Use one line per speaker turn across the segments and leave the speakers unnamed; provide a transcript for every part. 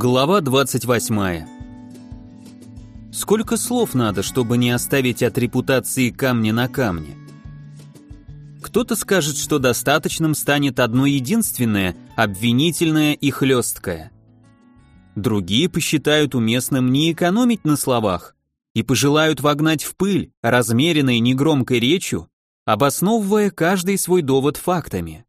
Глава 28. Сколько слов надо, чтобы не оставить от репутации камня на камне? Кто-то скажет, что достаточным станет одно единственное, обвинительное и хлесткое. Другие посчитают уместным не экономить на словах и пожелают вогнать в пыль размеренной негромкой речью, обосновывая каждый свой довод фактами.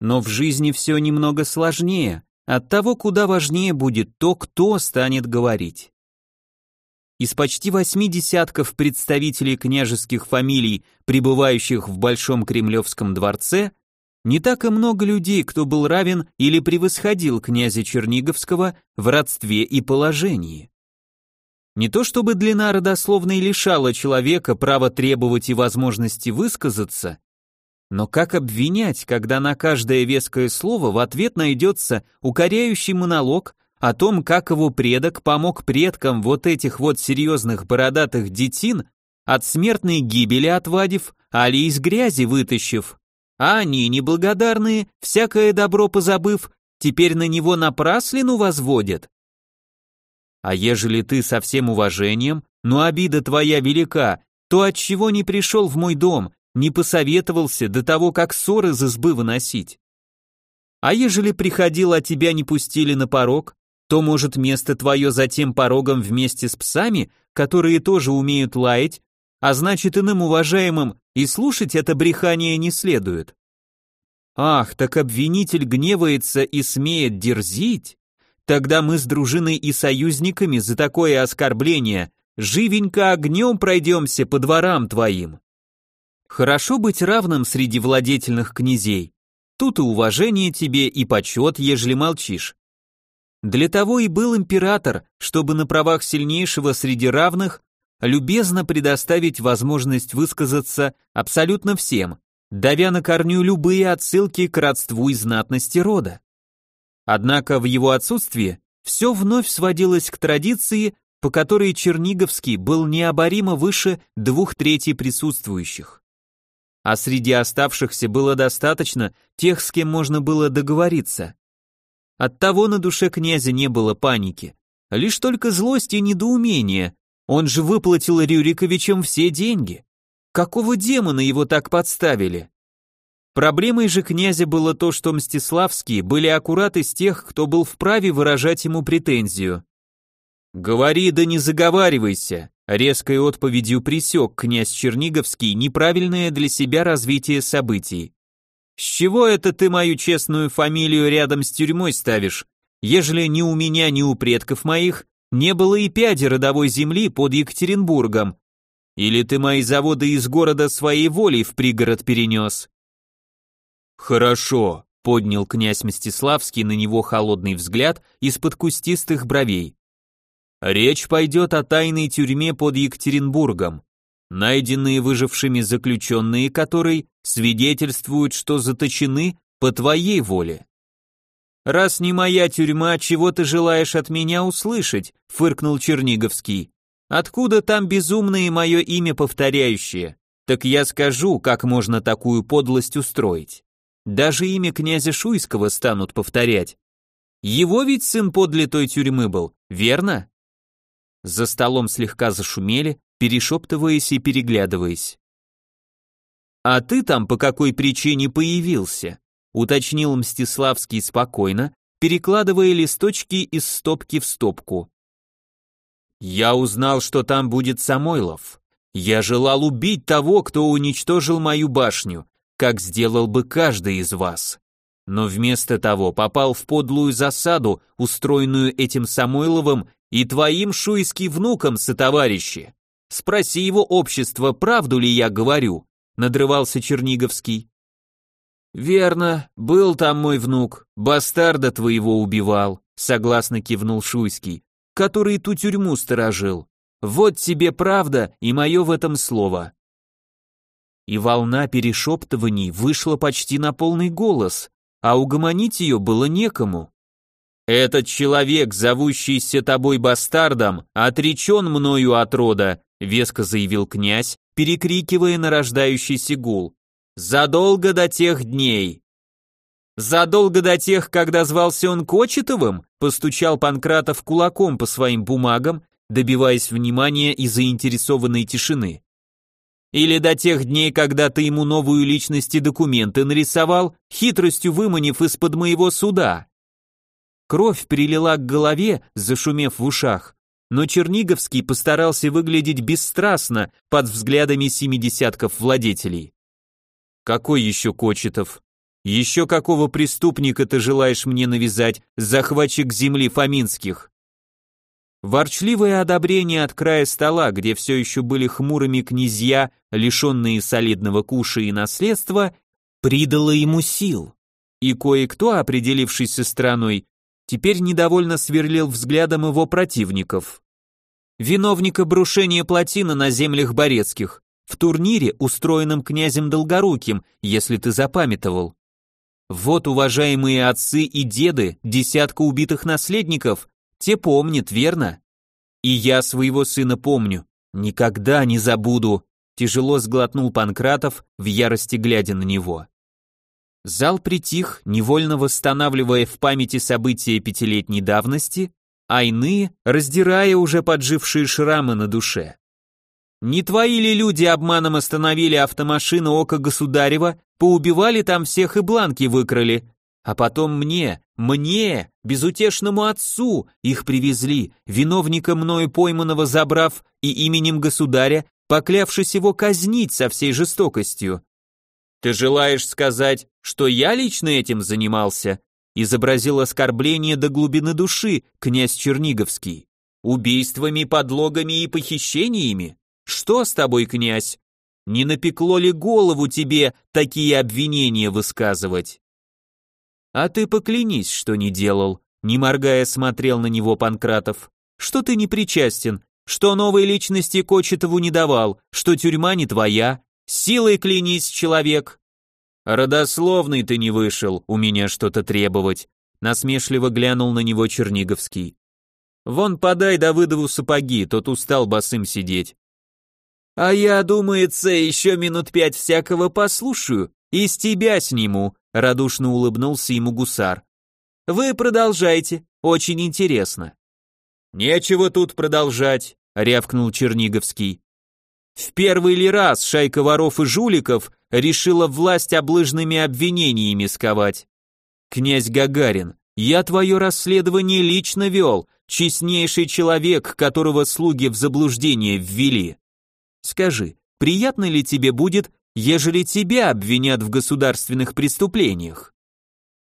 Но в жизни все немного сложнее – от того куда важнее будет то, кто станет говорить. Из почти восьми десятков представителей княжеских фамилий, пребывающих в Большом Кремлевском дворце, не так и много людей, кто был равен или превосходил князя Черниговского в родстве и положении. Не то чтобы длина родословной лишала человека права требовать и возможности высказаться, но как обвинять, когда на каждое веское слово в ответ найдется укоряющий монолог о том, как его предок помог предкам вот этих вот серьезных бородатых детин от смертной гибели отвадив, али из грязи вытащив. А они, неблагодарные, всякое добро позабыв, теперь на него напраслину возводят. А ежели ты со всем уважением, но обида твоя велика, то от чего не пришел в мой дом, не посоветовался до того, как ссоры из избы выносить. А ежели приходил, а тебя не пустили на порог, то, может, место твое за тем порогом вместе с псами, которые тоже умеют лаять, а значит, иным уважаемым и слушать это брехание не следует. Ах, так обвинитель гневается и смеет дерзить? Тогда мы с дружиной и союзниками за такое оскорбление живенько огнем пройдемся по дворам твоим. Хорошо быть равным среди владетельных князей. Тут и уважение тебе, и почет, ежели молчишь. Для того и был император, чтобы на правах сильнейшего среди равных любезно предоставить возможность высказаться абсолютно всем, давя на корню любые отсылки к родству и знатности рода. Однако в его отсутствие все вновь сводилось к традиции, по которой Черниговский был необоримо выше двух третей присутствующих а среди оставшихся было достаточно тех, с кем можно было договориться. Оттого на душе князя не было паники, лишь только злость и недоумение. Он же выплатил Рюриковичам все деньги. Какого демона его так подставили? Проблемой же князя было то, что Мстиславские были аккурат из тех, кто был вправе выражать ему претензию. «Говори да не заговаривайся», резкой отповедью присек князь Черниговский неправильное для себя развитие событий. «С чего это ты мою честную фамилию рядом с тюрьмой ставишь, ежели ни у меня, ни у предков моих не было и пяди родовой земли под Екатеринбургом? Или ты мои заводы из города своей волей в пригород перенес?» «Хорошо», — поднял князь Мстиславский на него холодный взгляд из-под кустистых бровей. Речь пойдет о тайной тюрьме под Екатеринбургом, найденные выжившими заключенные которой свидетельствуют, что заточены по твоей воле. «Раз не моя тюрьма, чего ты желаешь от меня услышать?» — фыркнул Черниговский. «Откуда там безумное мое имя повторяющее? Так я скажу, как можно такую подлость устроить. Даже имя князя Шуйского станут повторять. Его ведь сын подле той тюрьмы был, верно? За столом слегка зашумели, перешептываясь и переглядываясь. «А ты там по какой причине появился?» уточнил Мстиславский спокойно, перекладывая листочки из стопки в стопку. «Я узнал, что там будет Самойлов. Я желал убить того, кто уничтожил мою башню, как сделал бы каждый из вас. Но вместо того попал в подлую засаду, устроенную этим Самойловым и твоим шуйским внукам, сотоварищи. Спроси его общество, правду ли я говорю, надрывался Черниговский. Верно, был там мой внук, бастарда твоего убивал, согласно кивнул Шуйский, который ту тюрьму сторожил. Вот тебе правда и мое в этом слово. И волна перешептываний вышла почти на полный голос, а угомонить ее было некому. «Этот человек, зовущийся тобой бастардом, отречен мною от рода», веско заявил князь, перекрикивая нарождающийся гул. «Задолго до тех дней». Задолго до тех, когда звался он Кочетовым, постучал Панкратов кулаком по своим бумагам, добиваясь внимания и заинтересованной тишины. Или до тех дней, когда ты ему новую личность и документы нарисовал, хитростью выманив из-под моего суда. Кровь прилила к голове, зашумев в ушах, но Черниговский постарался выглядеть бесстрастно под взглядами семидесятков владетелей. Какой еще Кочетов? Еще какого преступника ты желаешь мне навязать, захватчик земли Фоминских? Ворчливое одобрение от края стола, где все еще были хмурыми князья, лишенные солидного куша и наследства, придало ему сил. И кое-кто, определившись со страной, теперь недовольно сверлил взглядом его противников. Виновника брушения плотины на землях Борецких, в турнире, устроенном князем Долгоруким, если ты запамятовал. Вот, уважаемые отцы и деды, десятка убитых наследников, те помнят, верно? И я своего сына помню. Никогда не забуду. Тяжело сглотнул Панкратов, в ярости глядя на него. Зал притих, невольно восстанавливая в памяти события пятилетней давности, а иные, раздирая уже поджившие шрамы на душе. Не твои ли люди обманом остановили автомашину Ока Государева, поубивали там всех и бланки выкрали, а потом мне, мне, безутешному отцу, их привезли, виновника мною пойманного забрав и именем государя, поклявшись его казнить со всей жестокостью. Ты желаешь сказать, что я лично этим занимался? Изобразил оскорбление до глубины души князь Черниговский. Убийствами, подлогами и похищениями? Что с тобой, князь? Не напекло ли голову тебе такие обвинения высказывать? А ты поклянись, что не делал, не моргая смотрел на него Панкратов. Что ты не причастен, что новой личности Кочетову не давал, что тюрьма не твоя, силой клянись, человек. Родословный ты не вышел, у меня что-то требовать, насмешливо глянул на него Черниговский. Вон подай Давыдову сапоги, тот устал босым сидеть. А я, думается, еще минут пять всякого послушаю и с тебя сниму, радушно улыбнулся ему гусар. Вы продолжайте, очень интересно. Нечего тут продолжать, рявкнул Черниговский. В первый ли раз шайка воров и жуликов решила власть облыжными обвинениями сковать? Князь Гагарин, я твое расследование лично вел, честнейший человек, которого слуги в заблуждение ввели. Скажи, приятно ли тебе будет ежели тебя обвинят в государственных преступлениях?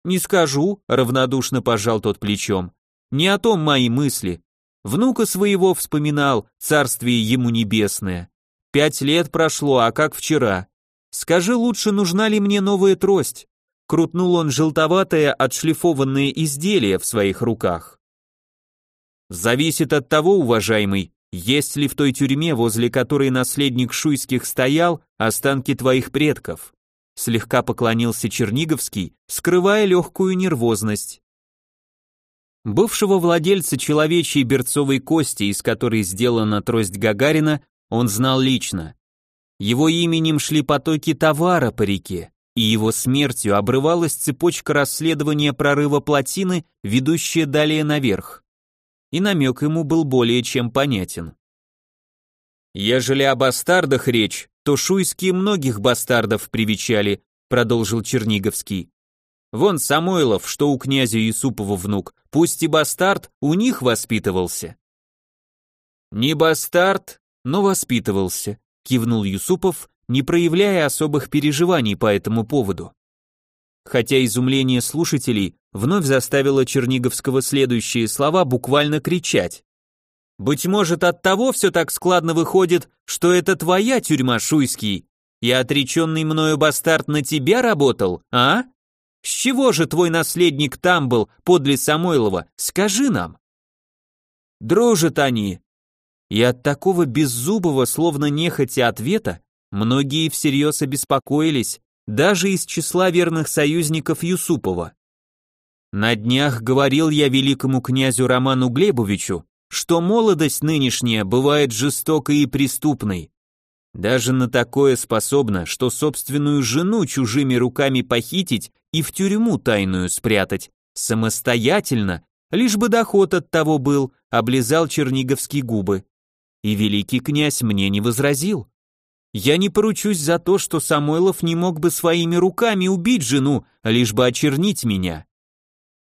Не скажу, равнодушно пожал тот плечом. Не о том мои мысли. Внука своего вспоминал, царствие ему небесное. Пять лет прошло, а как вчера. Скажи лучше, нужна ли мне новая трость? Крутнул он желтоватое отшлифованное изделие в своих руках. Зависит от того, уважаемый, есть ли в той тюрьме, возле которой наследник Шуйских стоял, останки твоих предков? Слегка поклонился Черниговский, скрывая легкую нервозность. Бывшего владельца человечьей берцовой кости, из которой сделана трость Гагарина, он знал лично. Его именем шли потоки товара по реке, и его смертью обрывалась цепочка расследования прорыва плотины, ведущая далее наверх и намек ему был более чем понятен. «Ежели о бастардах речь, то шуйские многих бастардов привечали», продолжил Черниговский. «Вон Самойлов, что у князя Юсупова внук, пусть и бастард, у них воспитывался». «Не бастард, но воспитывался», кивнул Юсупов, не проявляя особых переживаний по этому поводу. Хотя изумление слушателей вновь заставило Черниговского следующие слова буквально кричать. «Быть может, от того все так складно выходит, что это твоя тюрьма, Шуйский, и отреченный мною бастард на тебя работал, а? С чего же твой наследник там был, подле Самойлова, скажи нам?» Дружат они. И от такого беззубого, словно нехотя ответа, многие всерьез обеспокоились, даже из числа верных союзников Юсупова. На днях говорил я великому князю Роману Глебовичу, что молодость нынешняя бывает жестокой и преступной. Даже на такое способна, что собственную жену чужими руками похитить и в тюрьму тайную спрятать. Самостоятельно, лишь бы доход от того был, облизал черниговские губы. И великий князь мне не возразил. Я не поручусь за то, что Самойлов не мог бы своими руками убить жену, лишь бы очернить меня.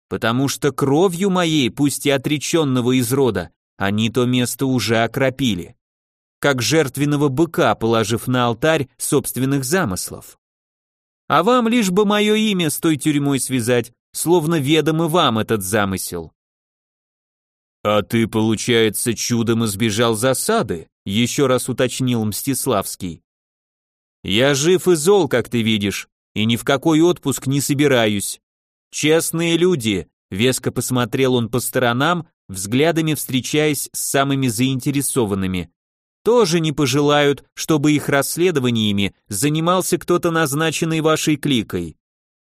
Потому что кровью моей, пусть и отреченного из рода, они то место уже окропили. Как жертвенного быка, положив на алтарь собственных замыслов. А вам лишь бы мое имя с той тюрьмой связать, словно ведом и вам этот замысел. А ты, получается, чудом избежал засады, еще раз уточнил Мстиславский. Я жив и зол, как ты видишь, и ни в какой отпуск не собираюсь. Честные люди, веско посмотрел он по сторонам, взглядами встречаясь с самыми заинтересованными. Тоже не пожелают, чтобы их расследованиями занимался кто-то назначенный вашей кликой.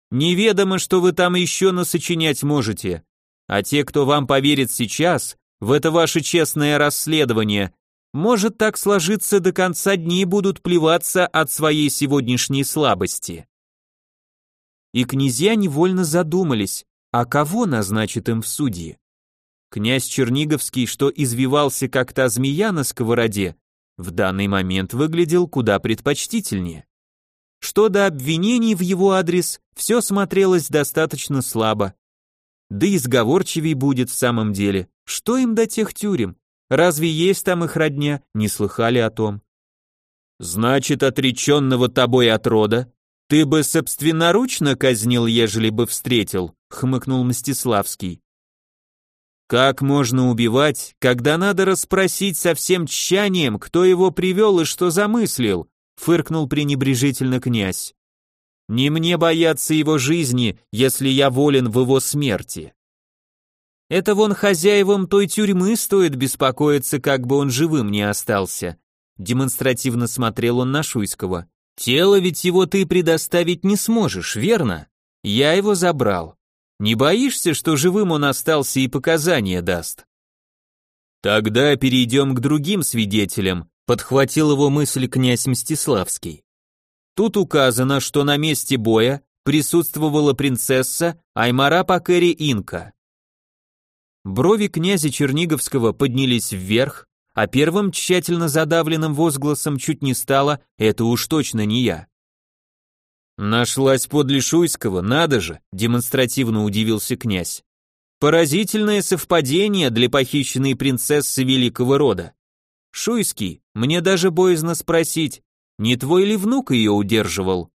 Неведомо, что вы там еще насочинять можете. А те, кто вам поверит сейчас, в это ваше честное расследование, может так сложиться до конца дней будут плеваться от своей сегодняшней слабости. И князья невольно задумались, а кого назначит им в судьи? Князь Черниговский, что извивался как та змея на сковороде, в данный момент выглядел куда предпочтительнее. Что до обвинений в его адрес, все смотрелось достаточно слабо. Да и сговорчивей будет в самом деле, что им до тех тюрем? Разве есть там их родня? Не слыхали о том. Значит, отреченного тобой от рода, ты бы собственноручно казнил, ежели бы встретил, хмыкнул Мстиславский. Как можно убивать, когда надо расспросить со всем тщанием, кто его привел и что замыслил? фыркнул пренебрежительно князь. Не мне бояться его жизни, если я волен в его смерти. Это вон хозяевам той тюрьмы стоит беспокоиться, как бы он живым не остался. Демонстративно смотрел он на Шуйского. Тело ведь его ты предоставить не сможешь, верно? Я его забрал. Не боишься, что живым он остался и показания даст? Тогда перейдем к другим свидетелям, подхватил его мысль князь Мстиславский. Тут указано, что на месте боя присутствовала принцесса Аймара Пакери Инка. Брови князя Черниговского поднялись вверх, а первым тщательно задавленным возгласом чуть не стало «это уж точно не я». «Нашлась подле Шуйского, надо же!» – демонстративно удивился князь. «Поразительное совпадение для похищенной принцессы великого рода. Шуйский, мне даже боязно спросить, не твой ли внук ее удерживал?»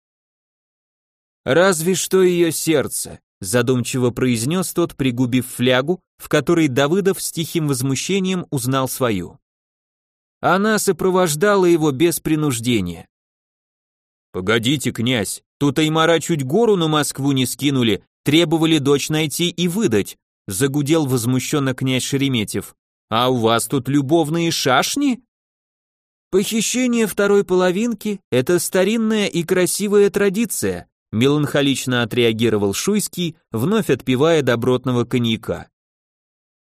«Разве что ее сердце», задумчиво произнес тот, пригубив флягу, в которой Давыдов с тихим возмущением узнал свою. Она сопровождала его без принуждения. «Погодите, князь, тут Аймара чуть гору на Москву не скинули, требовали дочь найти и выдать», загудел возмущенно князь Шереметьев. «А у вас тут любовные шашни?» Похищение второй половинки – это старинная и красивая традиция, меланхолично отреагировал Шуйский, вновь отпивая добротного коньяка.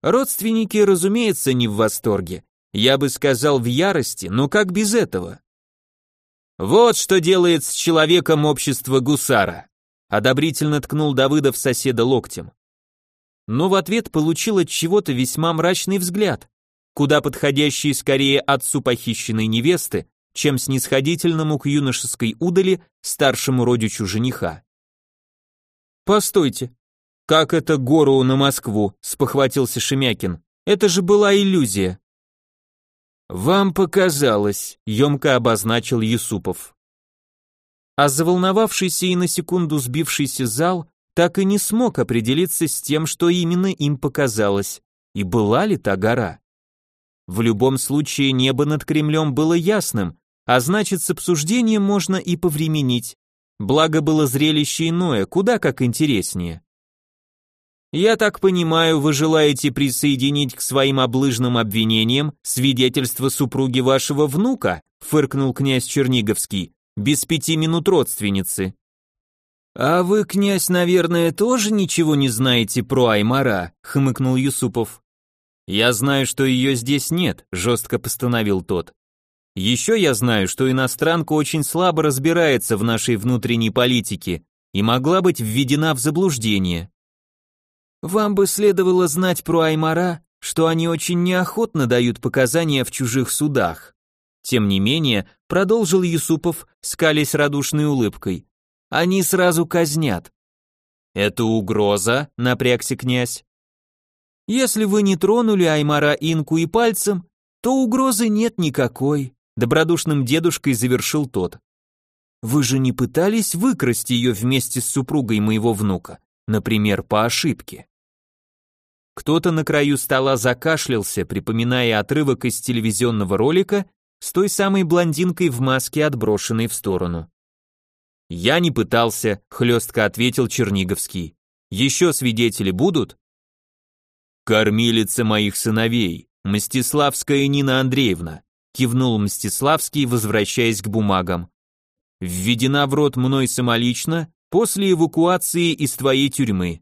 Родственники, разумеется, не в восторге. Я бы сказал в ярости, но как без этого? Вот что делает с человеком общество гусара. Одобрительно ткнул Давыдов соседа локтем. Но в ответ получил от чего-то весьма мрачный взгляд, куда подходящий скорее отцу похищенной невесты, чем снисходительному к юношеской удали старшему родичу жениха. «Постойте, как это гору на Москву?» – спохватился Шемякин. «Это же была иллюзия». «Вам показалось», – емко обозначил Юсупов. А заволновавшийся и на секунду сбившийся зал так и не смог определиться с тем, что именно им показалось, и была ли та гора. В любом случае небо над Кремлем было ясным, а значит, с обсуждением можно и повременить. Благо было зрелище иное, куда как интереснее. Я так понимаю, вы желаете присоединить к своим облыжным обвинениям свидетельство супруги вашего внука, фыркнул князь Черниговский, без пяти минут родственницы. А вы, князь, наверное, тоже ничего не знаете про Аймара, хмыкнул Юсупов. Я знаю, что ее здесь нет, жестко постановил тот. Еще я знаю, что иностранка очень слабо разбирается в нашей внутренней политике и могла быть введена в заблуждение. Вам бы следовало знать про Аймара, что они очень неохотно дают показания в чужих судах. Тем не менее, продолжил Юсупов, скалясь радушной улыбкой. Они сразу казнят. Это угроза, напрягся князь. Если вы не тронули Аймара Инку и пальцем, то угрозы нет никакой, добродушным дедушкой завершил тот. Вы же не пытались выкрасть ее вместе с супругой моего внука, например, по ошибке? Кто-то на краю стола закашлялся, припоминая отрывок из телевизионного ролика с той самой блондинкой в маске, отброшенной в сторону. «Я не пытался», — хлестко ответил Черниговский. «Еще свидетели будут?» «Кормилица моих сыновей, Мстиславская Нина Андреевна», кивнул Мстиславский, возвращаясь к бумагам. «Введена в рот мной самолично после эвакуации из твоей тюрьмы.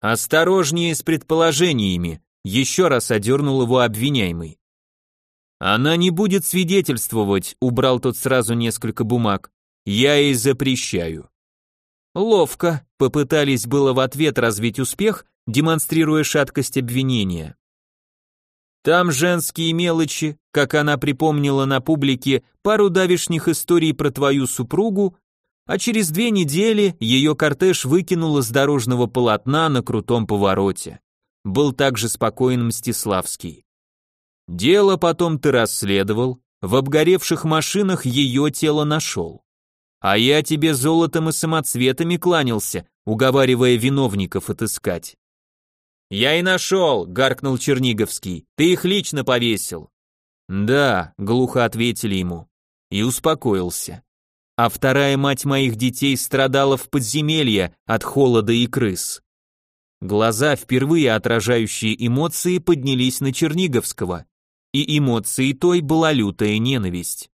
Осторожнее с предположениями, еще раз одернул его обвиняемый. Она не будет свидетельствовать, убрал тот сразу несколько бумаг. Я ей запрещаю. Ловко, попытались было в ответ развить успех, демонстрируя шаткость обвинения. Там женские мелочи, как она припомнила на публике пару давишних историй про твою супругу, а через две недели ее кортеж выкинуло с дорожного полотна на крутом повороте. Был также спокоен Мстиславский. Дело потом ты расследовал, в обгоревших машинах ее тело нашел. А я тебе золотом и самоцветами кланялся, уговаривая виновников отыскать. Я и нашел, гаркнул Черниговский, ты их лично повесил. Да, глухо ответили ему. И успокоился а вторая мать моих детей страдала в подземелье от холода и крыс. Глаза, впервые отражающие эмоции, поднялись на Черниговского, и эмоцией той была лютая ненависть.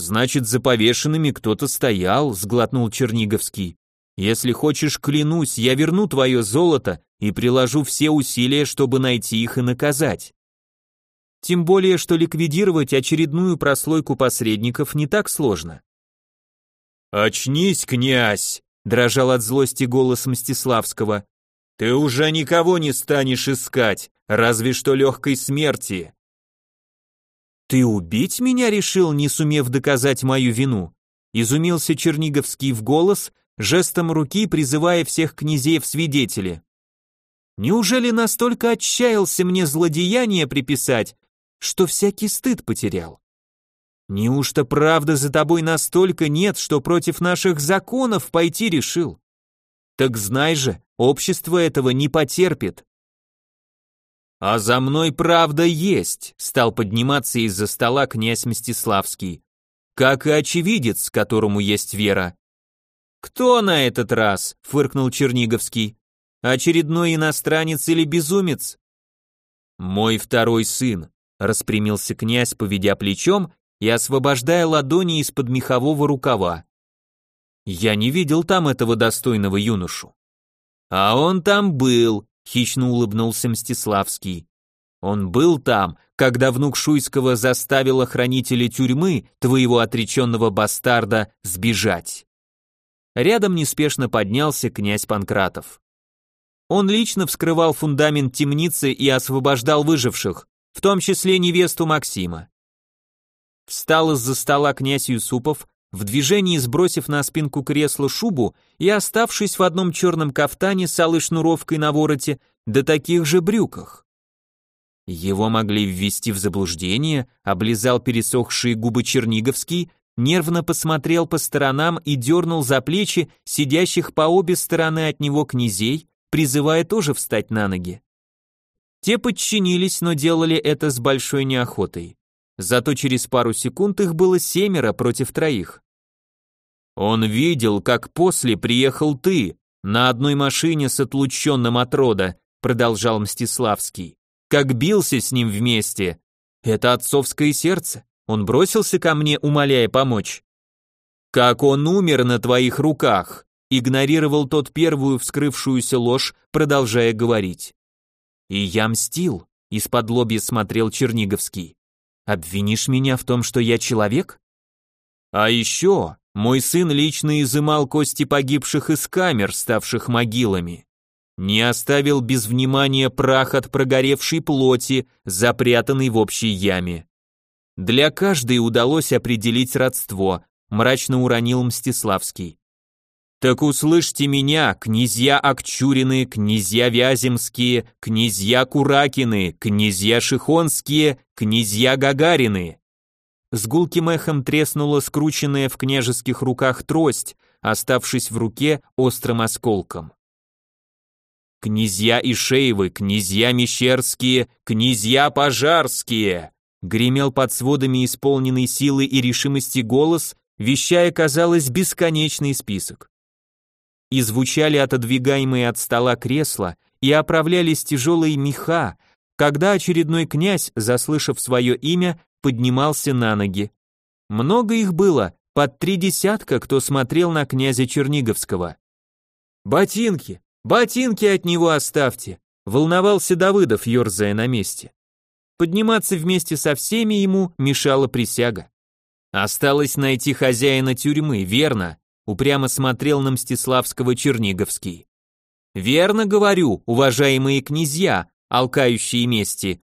«Значит, за повешенными кто-то стоял», — сглотнул Черниговский. «Если хочешь, клянусь, я верну твое золото и приложу все усилия, чтобы найти их и наказать». Тем более, что ликвидировать очередную прослойку посредников не так сложно. «Очнись, князь!» – дрожал от злости голос Мстиславского. «Ты уже никого не станешь искать, разве что легкой смерти». «Ты убить меня решил, не сумев доказать мою вину?» Изумился Черниговский в голос, жестом руки призывая всех князей в свидетели. «Неужели настолько отчаялся мне злодеяние приписать, что всякий стыд потерял. Неужто правда за тобой настолько нет, что против наших законов пойти решил? Так знай же, общество этого не потерпит. А за мной правда есть, стал подниматься из-за стола князь Мстиславский, как и очевидец, которому есть вера. Кто на этот раз? фыркнул Черниговский. Очередной иностранец или безумец? Мой второй сын, распрямился князь, поведя плечом и освобождая ладони из-под мехового рукава. Я не видел там этого достойного юношу. А он там был, хищно улыбнулся Мстиславский. Он был там, когда внук Шуйского заставил охранителя тюрьмы, твоего отреченного бастарда, сбежать. Рядом неспешно поднялся князь Панкратов. Он лично вскрывал фундамент темницы и освобождал выживших, в том числе невесту Максима. Встал из-за стола князь Юсупов, в движении сбросив на спинку кресла шубу и оставшись в одном черном кафтане с алой шнуровкой на вороте, да таких же брюках. Его могли ввести в заблуждение, облизал пересохшие губы Черниговский, нервно посмотрел по сторонам и дернул за плечи сидящих по обе стороны от него князей, призывая тоже встать на ноги. Те подчинились, но делали это с большой неохотой. Зато через пару секунд их было семеро против троих. Он видел, как после приехал ты, на одной машине с отлученным от рода, продолжал Мстиславский. Как бился с ним вместе. Это отцовское сердце. Он бросился ко мне, умоляя помочь. Как он умер на твоих руках, игнорировал тот первую вскрывшуюся ложь, продолжая говорить. И я мстил, из-под лобья смотрел Черниговский. Обвинишь меня в том, что я человек? А еще мой сын лично изымал кости погибших из камер, ставших могилами. Не оставил без внимания прах от прогоревшей плоти, запрятанный в общей яме. Для каждой удалось определить родство, мрачно уронил Мстиславский. Так услышьте меня, князья Акчурины, князья Вяземские, князья Куракины, князья Шихонские, князья Гагарины. С гулким эхом треснула скрученная в княжеских руках трость, оставшись в руке острым осколком. Князья Ишеевы, князья Мещерские, князья Пожарские, гремел под сводами исполненный силы и решимости голос, вещая, казалось, бесконечный список и звучали отодвигаемые от стола кресла, и оправлялись тяжелые меха, когда очередной князь, заслышав свое имя, поднимался на ноги. Много их было, под три десятка, кто смотрел на князя Черниговского. «Ботинки! Ботинки от него оставьте!» волновался Давыдов, ерзая на месте. Подниматься вместе со всеми ему мешала присяга. Осталось найти хозяина тюрьмы, верно, упрямо смотрел на Мстиславского Черниговский. «Верно говорю, уважаемые князья, алкающие мести.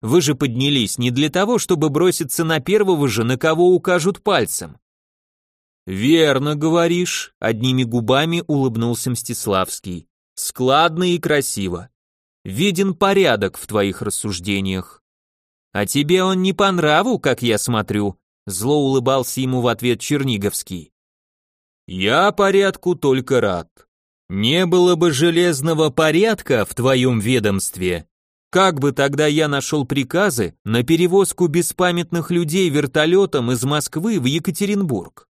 Вы же поднялись не для того, чтобы броситься на первого же, на кого укажут пальцем». «Верно говоришь», — одними губами улыбнулся Мстиславский. «Складно и красиво. Виден порядок в твоих рассуждениях. А тебе он не по нраву, как я смотрю», — зло улыбался ему в ответ Черниговский. Я порядку только рад. Не было бы железного порядка в твоем ведомстве, как бы тогда я нашел приказы на перевозку беспамятных людей вертолетом из Москвы в Екатеринбург?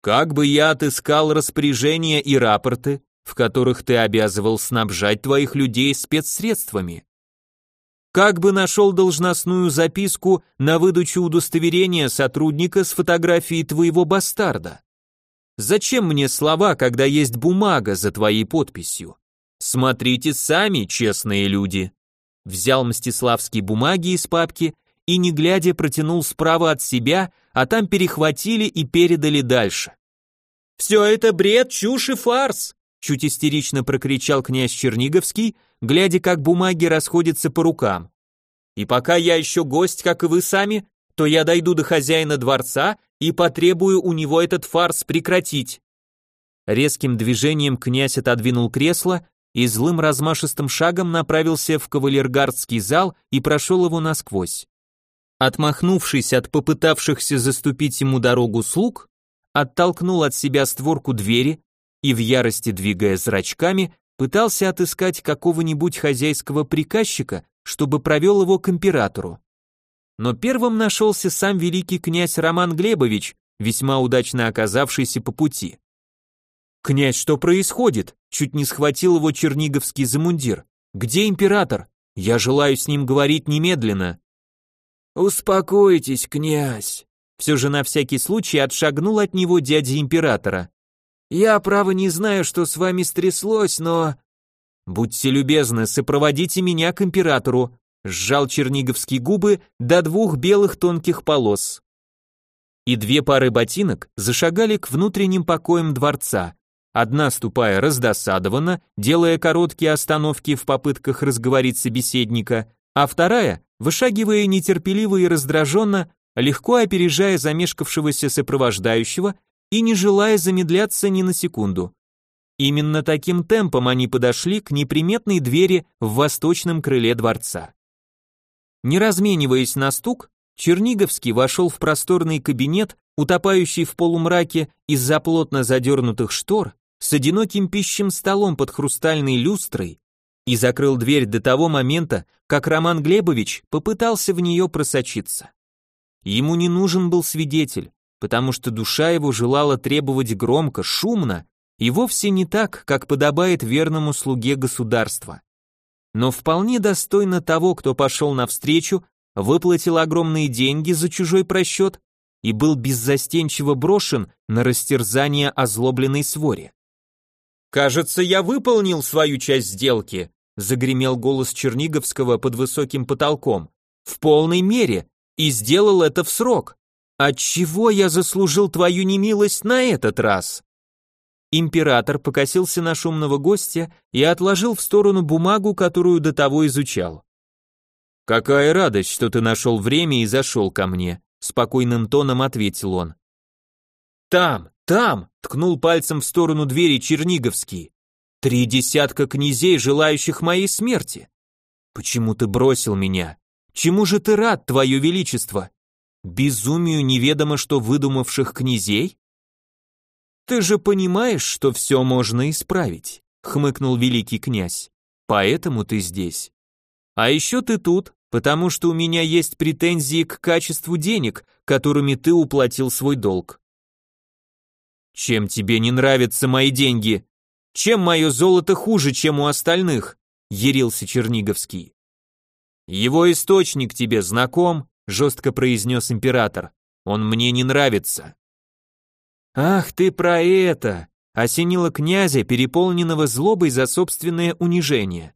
Как бы я отыскал распоряжения и рапорты, в которых ты обязывал снабжать твоих людей спецсредствами? Как бы нашел должностную записку на выдачу удостоверения сотрудника с фотографией твоего бастарда? Зачем мне слова, когда есть бумага за твоей подписью? Смотрите сами, честные люди. Взял Мстиславский бумаги из папки и, не глядя, протянул справа от себя, а там перехватили и передали дальше. «Все это бред, чушь и фарс!» чуть истерично прокричал князь Черниговский, глядя, как бумаги расходятся по рукам. «И пока я еще гость, как и вы сами, то я дойду до хозяина дворца и потребую у него этот фарс прекратить. Резким движением князь отодвинул кресло и злым размашистым шагом направился в кавалергардский зал и прошел его насквозь. Отмахнувшись от попытавшихся заступить ему дорогу слуг, оттолкнул от себя створку двери и в ярости двигая зрачками, пытался отыскать какого-нибудь хозяйского приказчика, чтобы провел его к императору но первым нашелся сам великий князь Роман Глебович, весьма удачно оказавшийся по пути. «Князь, что происходит?» Чуть не схватил его черниговский замундир. «Где император? Я желаю с ним говорить немедленно».
«Успокойтесь, князь»,
все же на всякий случай отшагнул от него дядя императора.
«Я, право, не знаю, что с вами стряслось, но...»
«Будьте любезны, сопроводите меня к императору», сжал черниговские губы до двух белых тонких полос. И две пары ботинок зашагали к внутренним покоям дворца, одна ступая раздосадованно, делая короткие остановки в попытках разговорить собеседника, а вторая, вышагивая нетерпеливо и раздраженно, легко опережая замешкавшегося сопровождающего и не желая замедляться ни на секунду. Именно таким темпом они подошли к неприметной двери в восточном крыле дворца. Не размениваясь на стук, Черниговский вошел в просторный кабинет, утопающий в полумраке из-за плотно задернутых штор, с одиноким пищим столом под хрустальной люстрой, и закрыл дверь до того момента, как Роман Глебович попытался в нее просочиться. Ему не нужен был свидетель, потому что душа его желала требовать громко, шумно и вовсе не так, как подобает верному слуге государства но вполне достойно того, кто пошел навстречу, выплатил огромные деньги за чужой просчет и был беззастенчиво брошен на растерзание озлобленной своре. «Кажется, я выполнил свою часть сделки», загремел голос Черниговского под высоким потолком. «В полной мере,
И сделал это в срок. Отчего я заслужил твою немилость на этот раз? Император покосился на шумного гостя и отложил в сторону бумагу, которую до того изучал. «Какая радость, что ты нашел время и зашел ко мне», — спокойным тоном ответил он. «Там, там!» — ткнул пальцем в сторону двери Черниговский. «Три десятка князей, желающих моей смерти. Почему ты бросил меня? Чему же ты рад, твое величество? Безумию неведомо что выдумавших князей? Ты же понимаешь, что все можно исправить, хмыкнул великий князь. Поэтому ты здесь. А еще ты тут, потому что у меня есть претензии к качеству денег, которыми ты уплатил свой долг. Чем тебе не нравятся мои деньги? Чем мое золото хуже, чем у остальных? Ярился Черниговский. Его источник тебе знаком? Жестко произнес император. Он мне не нравится. «Ах ты про это!» — осенило князя, переполненного злобой за собственное унижение.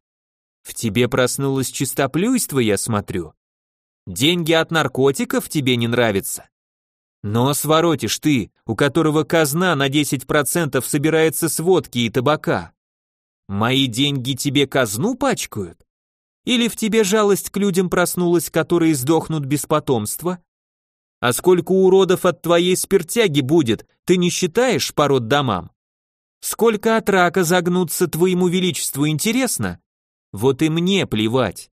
«В тебе проснулось чистоплюйство, я смотрю. Деньги от наркотиков тебе не нравятся. Но своротишь ты, у которого казна на 10% собирается с водки и табака. Мои деньги тебе казну пачкают? Или в тебе жалость к людям проснулась, которые сдохнут без потомства? А сколько уродов от твоей спиртяги будет, ты не считаешь по роддомам? Сколько от рака загнуться твоему величеству, интересно? Вот и мне плевать.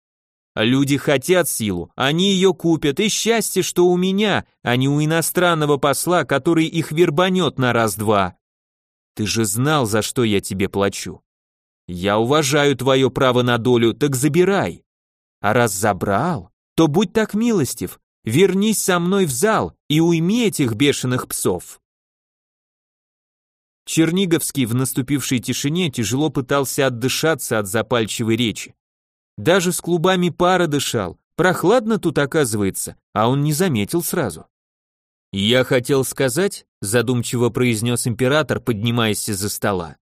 Люди хотят силу, они ее купят, и счастье, что у меня, а не у иностранного посла, который их вербанет на раз-два. Ты же знал, за что я тебе плачу. Я уважаю твое право на долю, так забирай. А раз забрал, то будь так милостив, Вернись со мной в зал и уйми этих бешеных псов. Черниговский в наступившей тишине тяжело пытался отдышаться от запальчивой речи. Даже с клубами пара дышал, прохладно тут оказывается, а он не заметил сразу. «Я хотел сказать», — задумчиво произнес император, поднимаясь из-за стола,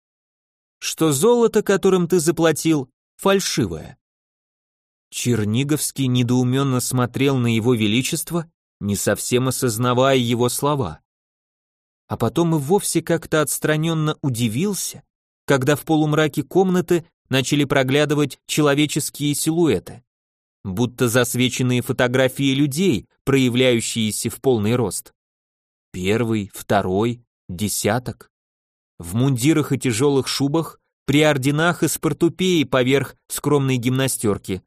«что золото, которым ты заплатил, фальшивое. Черниговский недоуменно смотрел на его величество, не совсем осознавая его слова. А потом и вовсе как-то отстраненно удивился, когда в полумраке комнаты начали проглядывать человеческие силуэты, будто засвеченные фотографии людей, проявляющиеся в полный рост. Первый, второй, десяток. В мундирах и тяжелых шубах, при орденах и с поверх скромной гимнастерки,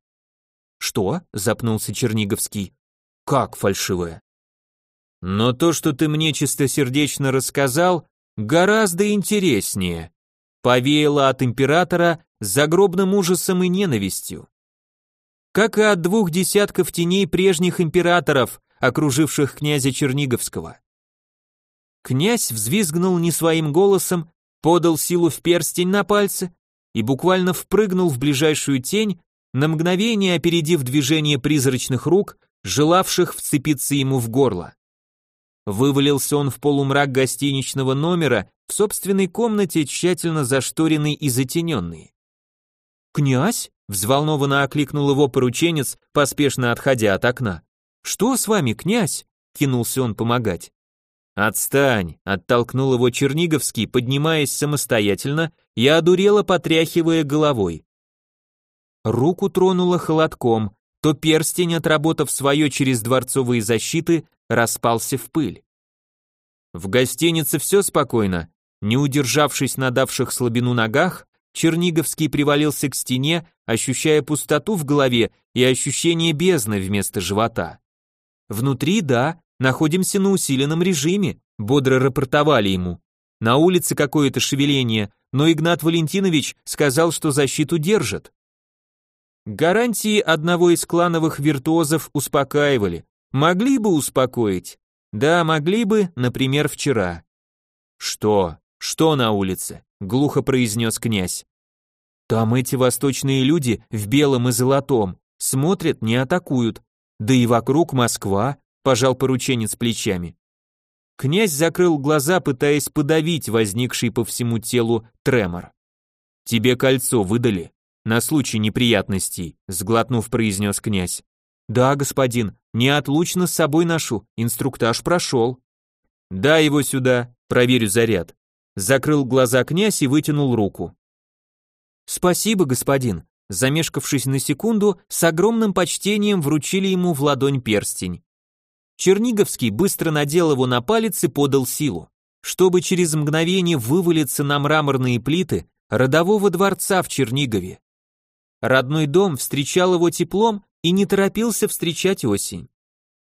«Что?» — запнулся Черниговский. «Как фальшивая?» «Но то, что ты мне чистосердечно рассказал, гораздо интереснее», повеяло от императора загробным ужасом и ненавистью. Как и от двух десятков теней прежних императоров, окруживших князя Черниговского. Князь взвизгнул не своим голосом, подал силу в перстень на пальце и буквально впрыгнул в ближайшую тень, на мгновение опередив движение призрачных рук, желавших вцепиться ему в горло. Вывалился он в полумрак гостиничного номера в собственной комнате, тщательно зашторенный и затененный. «Князь?» — взволнованно окликнул его порученец, поспешно отходя от окна. «Что с вами, князь?» — кинулся он помогать. «Отстань!» — оттолкнул его Черниговский, поднимаясь самостоятельно и одурело потряхивая головой. Руку тронуло холодком, то перстень, отработав свое через дворцовые защиты, распался в пыль. В гостинице все спокойно. Не удержавшись на давших слабину ногах, Черниговский привалился к стене, ощущая пустоту в голове и ощущение бездны вместо живота. Внутри, да, находимся на усиленном режиме, бодро рапортовали ему. На улице какое-то шевеление, но Игнат Валентинович сказал, что защиту держит. Гарантии одного из клановых виртуозов успокаивали. Могли бы успокоить. Да, могли бы, например, вчера. Что? Что на улице? глухо произнес князь. Там эти восточные люди в белом и золотом смотрят, не атакуют. Да и вокруг Москва, пожал порученец плечами. Князь закрыл глаза, пытаясь подавить возникший по всему телу тремор. Тебе кольцо выдали? На случай неприятностей», — сглотнув, произнес князь. Да, господин, неотлучно с собой ношу, инструктаж прошел.
Дай его сюда, проверю заряд. Закрыл глаза князь и вытянул руку.
Спасибо, господин. Замешкавшись на секунду, с огромным почтением вручили ему в ладонь перстень. Черниговский быстро надел его на палец и подал силу, чтобы через мгновение вывалиться на мраморные плиты родового дворца в Чернигове. Родной дом встречал его теплом и не торопился встречать осень.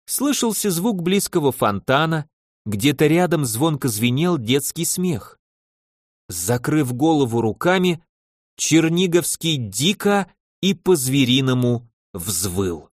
Слышался звук близкого фонтана, где-то рядом звонко звенел детский смех. Закрыв голову руками, Черниговский дико и по-звериному взвыл.